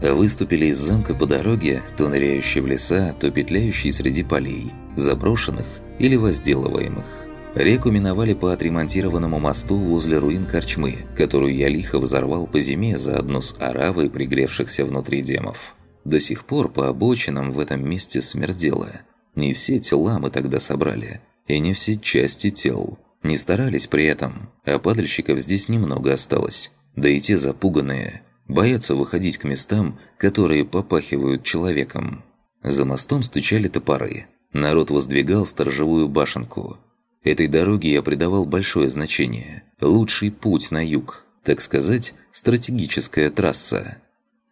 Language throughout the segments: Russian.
Выступили из замка по дороге, то ныряющие в леса, то петляющие среди полей, заброшенных или возделываемых. Реку миновали по отремонтированному мосту возле руин корчмы, которую я лихо взорвал по зиме заодно с оравой пригревшихся внутри демов. До сих пор по обочинам в этом месте смердело. Не все тела мы тогда собрали, и не все части тел. Не старались при этом, а падальщиков здесь немного осталось. Да и те запуганные – боятся выходить к местам, которые попахивают человеком. За мостом стучали топоры. Народ воздвигал сторожевую башенку. Этой дороге я придавал большое значение. Лучший путь на юг, так сказать, стратегическая трасса.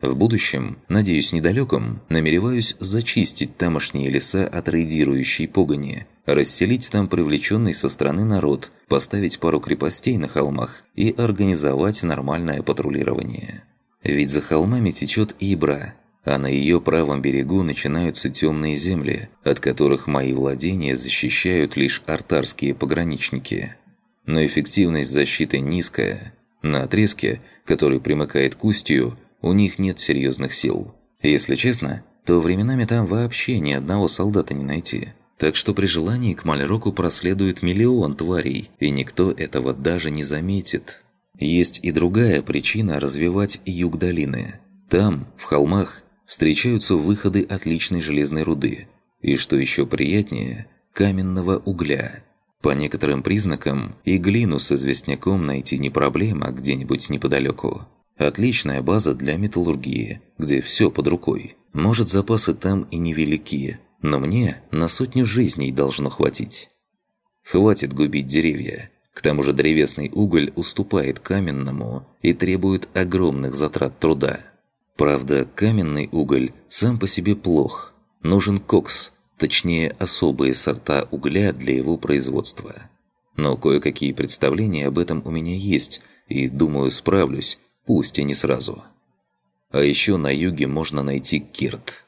В будущем, надеюсь, недалеком, намереваюсь зачистить тамошние леса от рейдирующей погони, расселить там привлеченный со стороны народ, поставить пару крепостей на холмах и организовать нормальное патрулирование. Ведь за холмами течет Ибра, а на ее правом берегу начинаются темные земли, от которых мои владения защищают лишь артарские пограничники. Но эффективность защиты низкая. На отрезке, который примыкает к устью, у них нет серьезных сил. Если честно, то временами там вообще ни одного солдата не найти. Так что при желании к Мальроку проследует миллион тварей, и никто этого даже не заметит. Есть и другая причина развивать юг долины. Там, в холмах, встречаются выходы отличной железной руды. И что еще приятнее – каменного угля. По некоторым признакам и глину с известняком найти не проблема где-нибудь неподалеку. Отличная база для металлургии, где все под рукой. Может, запасы там и невелики, но мне на сотню жизней должно хватить. Хватит губить деревья. К тому же древесный уголь уступает каменному и требует огромных затрат труда. Правда, каменный уголь сам по себе плох. Нужен кокс, точнее особые сорта угля для его производства. Но кое-какие представления об этом у меня есть, и, думаю, справлюсь, пусть и не сразу. А еще на юге можно найти Кирт.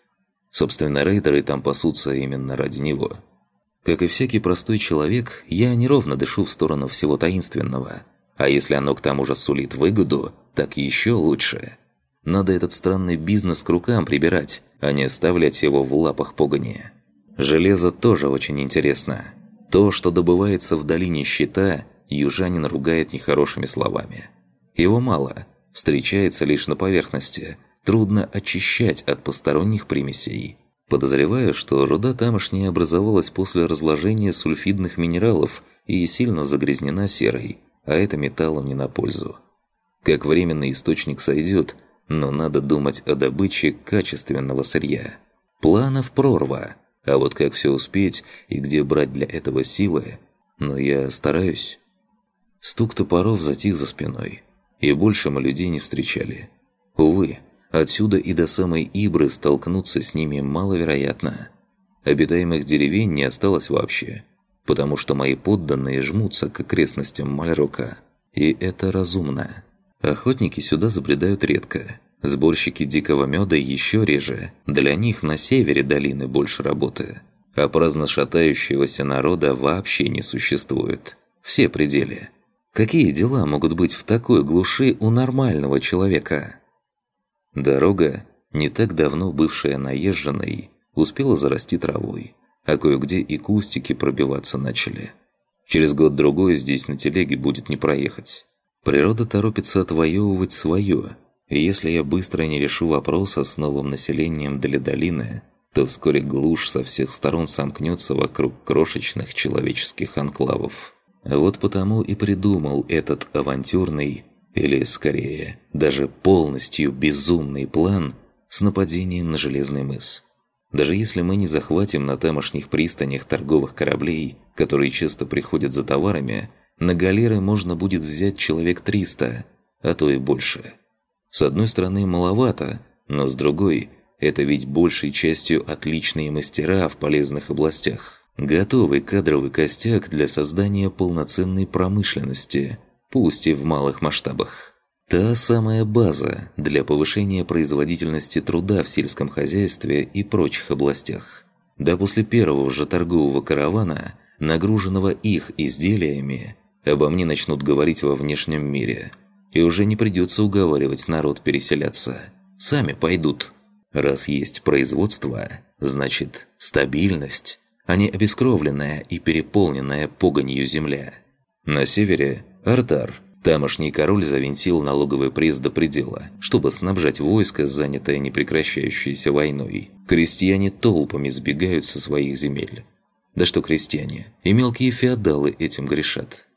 Собственно, рейдеры там пасутся именно ради него – как и всякий простой человек, я неровно дышу в сторону всего таинственного. А если оно к тому же сулит выгоду, так еще лучше. Надо этот странный бизнес к рукам прибирать, а не оставлять его в лапах погони. Железо тоже очень интересно. То, что добывается в долине щита, южанин ругает нехорошими словами. Его мало, встречается лишь на поверхности, трудно очищать от посторонних примесей. Подозреваю, что руда тамошняя образовалась после разложения сульфидных минералов и сильно загрязнена серой, а это металлу не на пользу. Как временный источник сойдет, но надо думать о добыче качественного сырья. Планов прорва, а вот как все успеть и где брать для этого силы, но я стараюсь. Стук топоров затих за спиной, и больше мы людей не встречали. Увы, Отсюда и до самой Ибры столкнуться с ними маловероятно. Обитаемых деревень не осталось вообще, потому что мои подданные жмутся к окрестностям Мальрока. И это разумно. Охотники сюда забредают редко. Сборщики дикого меда еще реже. Для них на севере долины больше работы. А праздно шатающегося народа вообще не существует. Все пределы. Какие дела могут быть в такой глуши у нормального человека? Дорога, не так давно бывшая наезженной, успела зарасти травой, а кое-где и кустики пробиваться начали. Через год-другой здесь на телеге будет не проехать. Природа торопится отвоевывать свое, и если я быстро не решу вопроса с новым населением для долины, то вскоре глушь со всех сторон сомкнется вокруг крошечных человеческих анклавов. Вот потому и придумал этот авантюрный или, скорее, даже полностью безумный план с нападением на Железный мыс. Даже если мы не захватим на тамошних пристанях торговых кораблей, которые часто приходят за товарами, на галеры можно будет взять человек 300, а то и больше. С одной стороны, маловато, но с другой, это ведь большей частью отличные мастера в полезных областях. Готовый кадровый костяк для создания полноценной промышленности – пусть и в малых масштабах. Та самая база для повышения производительности труда в сельском хозяйстве и прочих областях. Да после первого же торгового каравана, нагруженного их изделиями, обо мне начнут говорить во внешнем мире. И уже не придется уговаривать народ переселяться. сами пойдут. Раз есть производство, значит стабильность, а не обескровленная и переполненная погонью земля. На севере – Артар. Тамошний король завинтил налоговый пресс до предела, чтобы снабжать войско, занятое непрекращающейся войной. Крестьяне толпами сбегают со своих земель. Да что крестьяне, и мелкие феодалы этим грешат.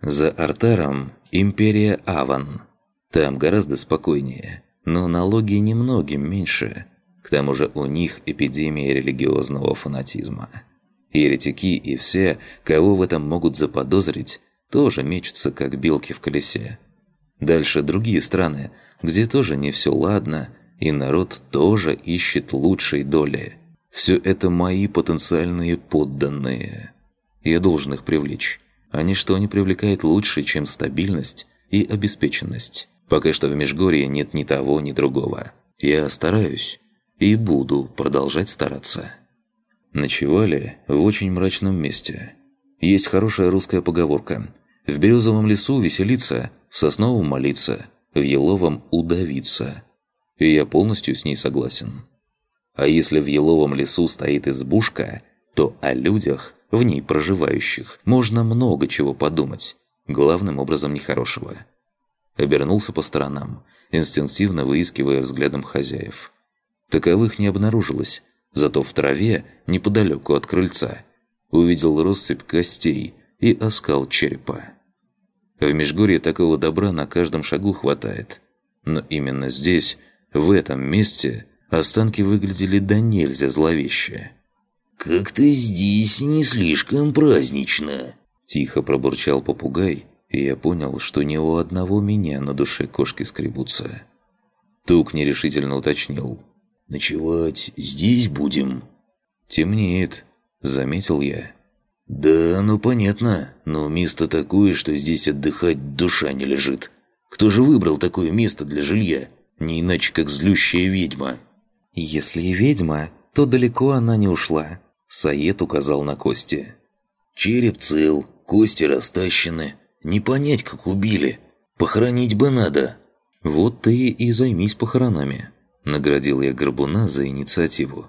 За Артаром – империя Аван. Там гораздо спокойнее, но налоги немногим меньше. К тому же у них эпидемия религиозного фанатизма. Еретики и все, кого в этом могут заподозрить, тоже мечутся, как белки в колесе. Дальше другие страны, где тоже не все ладно, и народ тоже ищет лучшей доли. Все это мои потенциальные подданные. Я должен их привлечь. А ничто не привлекает лучше, чем стабильность и обеспеченность. Пока что в Межгорье нет ни того, ни другого. Я стараюсь и буду продолжать стараться. Ночевали в очень мрачном месте. Есть хорошая русская поговорка «В березовом лесу веселиться, в сосновом молиться, в еловом удавиться». И я полностью с ней согласен. А если в еловом лесу стоит избушка, то о людях, в ней проживающих, можно много чего подумать, главным образом нехорошего. Обернулся по сторонам, инстинктивно выискивая взглядом хозяев. Таковых не обнаружилось, Зато в траве, неподалеку от крыльца, увидел россыпь костей и оскал черепа. В Межгорье такого добра на каждом шагу хватает. Но именно здесь, в этом месте, останки выглядели до нельзя зловеще. «Как-то здесь не слишком празднично», – тихо пробурчал попугай, и я понял, что не у одного меня на душе кошки скребутся. Тук нерешительно уточнил. «Ночевать здесь будем?» «Темнеет», — заметил я. «Да, ну понятно, но место такое, что здесь отдыхать душа не лежит. Кто же выбрал такое место для жилья? Не иначе, как злющая ведьма». «Если и ведьма, то далеко она не ушла», — Саед указал на кости. «Череп цел, кости растащены. Не понять, как убили. Похоронить бы надо». «Вот ты и займись похоронами», Наградил я Горбуна за инициативу.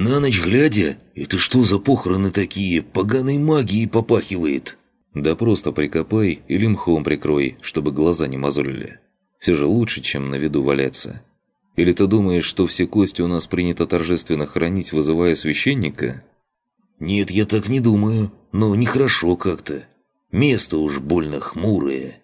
«На ночь глядя? Это что за похороны такие? Поганой магией попахивает!» «Да просто прикопай или мхом прикрой, чтобы глаза не мозолили. Все же лучше, чем на виду валяться. Или ты думаешь, что все кости у нас принято торжественно хранить, вызывая священника?» «Нет, я так не думаю, но нехорошо как-то. Место уж больно хмурое».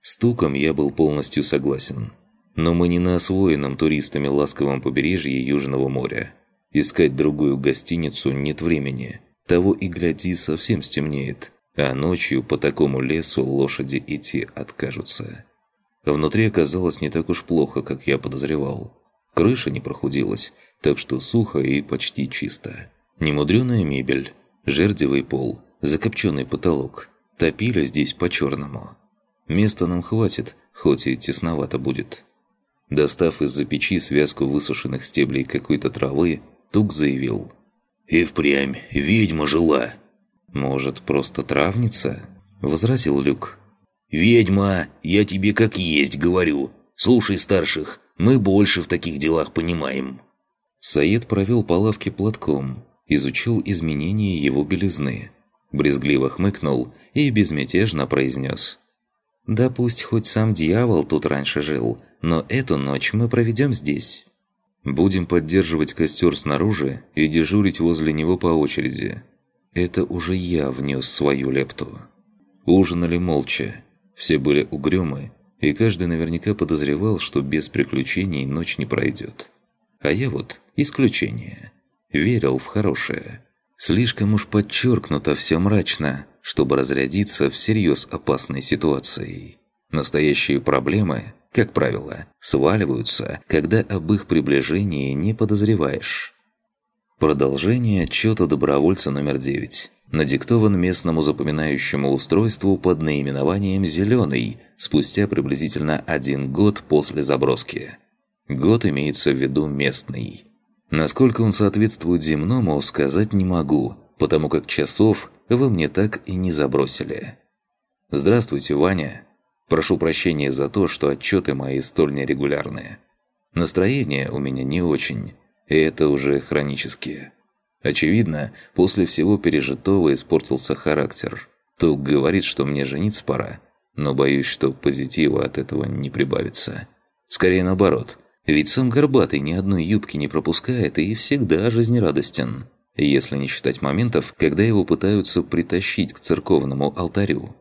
Стуком я был полностью согласен. Но мы не на освоенном туристами ласковом побережье Южного моря. Искать другую гостиницу нет времени. Того и гляди, совсем стемнеет. А ночью по такому лесу лошади идти откажутся. Внутри оказалось не так уж плохо, как я подозревал. Крыша не прохудилась, так что сухо и почти чисто. Немудреная мебель, жердевый пол, закопченный потолок. Топили здесь по-черному. Места нам хватит, хоть и тесновато будет. Достав из-за печи связку высушенных стеблей какой-то травы, Тук заявил. «И впрямь, ведьма жила!» «Может, просто травница?» – возразил Люк. «Ведьма, я тебе как есть говорю. Слушай старших, мы больше в таких делах понимаем». Саид провел по лавке платком, изучил изменения его белизны, брезгливо хмыкнул и безмятежно произнес. «Да пусть хоть сам дьявол тут раньше жил, но эту ночь мы проведем здесь. Будем поддерживать костер снаружи и дежурить возле него по очереди. Это уже я внес свою лепту. Ужинали молча. Все были угрюмы, и каждый наверняка подозревал, что без приключений ночь не пройдет. А я вот исключение. Верил в хорошее. Слишком уж подчеркнуто все мрачно, чтобы разрядиться всерьез опасной ситуацией. Настоящие проблемы как правило, сваливаются, когда об их приближении не подозреваешь. Продолжение отчета добровольца номер 9 надиктован местному запоминающему устройству под наименованием «Зеленый» спустя приблизительно один год после заброски. Год имеется в виду местный. Насколько он соответствует земному, сказать не могу, потому как часов вы мне так и не забросили. «Здравствуйте, Ваня!» Прошу прощения за то, что отчеты мои столь нерегулярные. Настроение у меня не очень, и это уже хронические. Очевидно, после всего пережитого испортился характер. Тук говорит, что мне жениться пора, но боюсь, что позитива от этого не прибавится. Скорее наоборот, ведь сам Горбатый ни одной юбки не пропускает и всегда жизнерадостен, если не считать моментов, когда его пытаются притащить к церковному алтарю.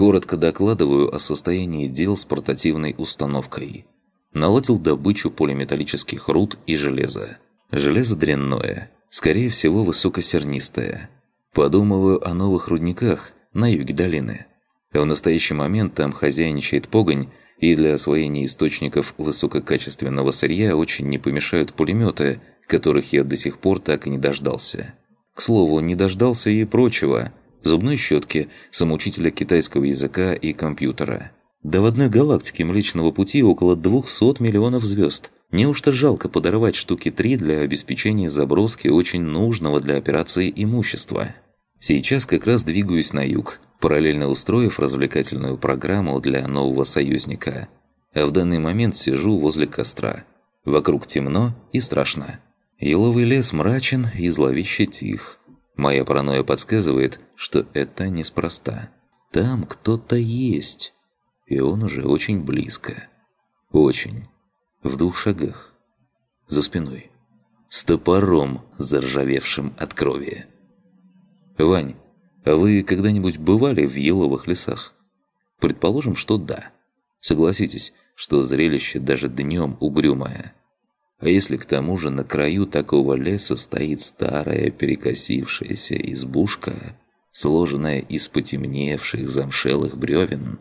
Коротко докладываю о состоянии дел с портативной установкой. Наладил добычу полиметаллических руд и железа. Железо дрянное, скорее всего высокосернистое. Подумываю о новых рудниках на юге долины. В настоящий момент там хозяйничает погонь, и для освоения источников высококачественного сырья очень не помешают пулеметы, которых я до сих пор так и не дождался. К слову, не дождался и прочего – зубной щетки, самоучителя китайского языка и компьютера. Да в одной галактике Млечного Пути около 200 миллионов звезд. Неужто жалко подорвать штуки три для обеспечения заброски очень нужного для операции имущества? Сейчас как раз двигаюсь на юг, параллельно устроив развлекательную программу для нового союзника. А в данный момент сижу возле костра. Вокруг темно и страшно. Еловый лес мрачен и зловеще тих. Моя паранойя подсказывает, что это неспроста. Там кто-то есть. И он уже очень близко. Очень. В двух шагах. За спиной. С топором, заржавевшим от крови. «Вань, а вы когда-нибудь бывали в еловых лесах?» Предположим, что да. Согласитесь, что зрелище даже днем угрюмое. А если к тому же на краю такого леса стоит старая перекосившаяся избушка, сложенная из потемневших замшелых бревен,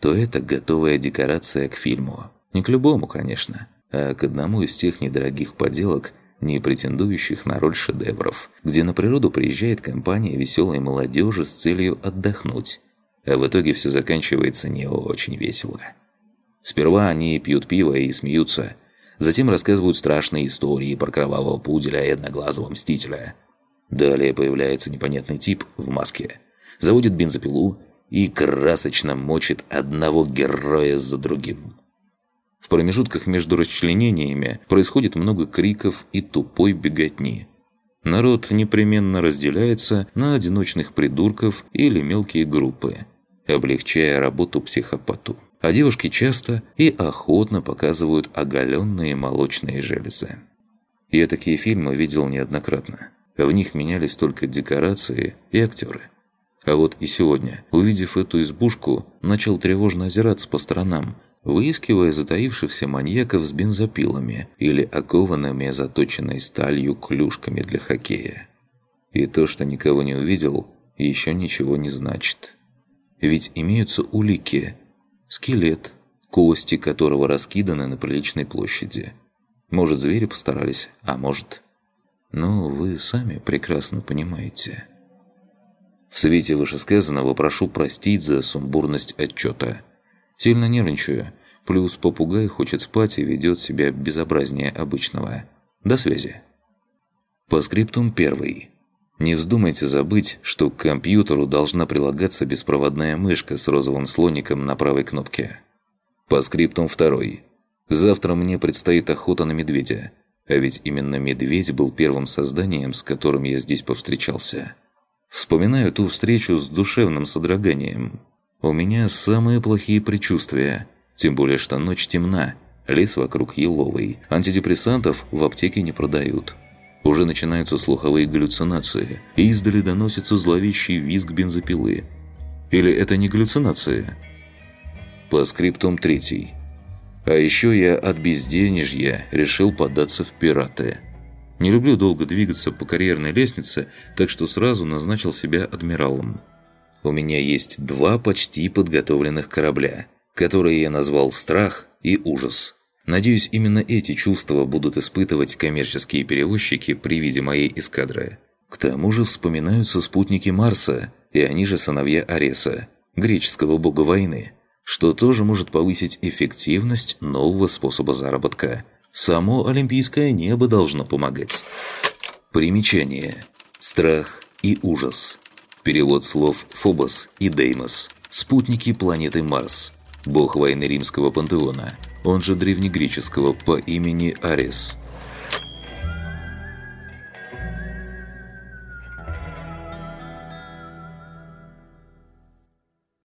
то это готовая декорация к фильму. Не к любому, конечно, а к одному из тех недорогих поделок, не претендующих на роль шедевров, где на природу приезжает компания веселой молодежи с целью отдохнуть. А в итоге все заканчивается не очень весело. Сперва они пьют пиво и смеются – Затем рассказывают страшные истории про кровавого пуделя и одноглазого мстителя. Далее появляется непонятный тип в маске. Заводит бензопилу и красочно мочит одного героя за другим. В промежутках между расчленениями происходит много криков и тупой беготни. Народ непременно разделяется на одиночных придурков или мелкие группы, облегчая работу психопату а девушки часто и охотно показывают оголенные молочные железы. Я такие фильмы видел неоднократно. В них менялись только декорации и актеры. А вот и сегодня, увидев эту избушку, начал тревожно озираться по сторонам, выискивая затаившихся маньяков с бензопилами или окованными заточенной сталью клюшками для хоккея. И то, что никого не увидел, еще ничего не значит. Ведь имеются улики – Скелет, кости которого раскиданы на приличной площади. Может, звери постарались, а может... Но вы сами прекрасно понимаете. В свете вышесказанного прошу простить за сумбурность отчета. Сильно нервничаю, плюс попугай хочет спать и ведет себя безобразнее обычного. До связи. По скриптум первый. Не вздумайте забыть, что к компьютеру должна прилагаться беспроводная мышка с розовым слоником на правой кнопке. По скриптум второй. Завтра мне предстоит охота на медведя. А ведь именно медведь был первым созданием, с которым я здесь повстречался. Вспоминаю ту встречу с душевным содроганием. У меня самые плохие предчувствия. Тем более, что ночь темна, лес вокруг еловый, антидепрессантов в аптеке не продают. Уже начинаются слуховые галлюцинации, и издали доносится зловещий визг бензопилы. Или это не галлюцинация? По скриптум третий. А еще я от безденежья решил податься в пираты. Не люблю долго двигаться по карьерной лестнице, так что сразу назначил себя адмиралом. У меня есть два почти подготовленных корабля, которые я назвал «Страх» и «Ужас». Надеюсь, именно эти чувства будут испытывать коммерческие перевозчики при виде моей эскадры. К тому же вспоминаются спутники Марса, и они же сыновья Ареса, греческого бога войны, что тоже может повысить эффективность нового способа заработка. Само олимпийское небо должно помогать. Примечание. Страх и ужас. Перевод слов «Фобос» и «Деймос». Спутники планеты Марс. бог войны римского пантеона, он же древнегреческого по имени Арес.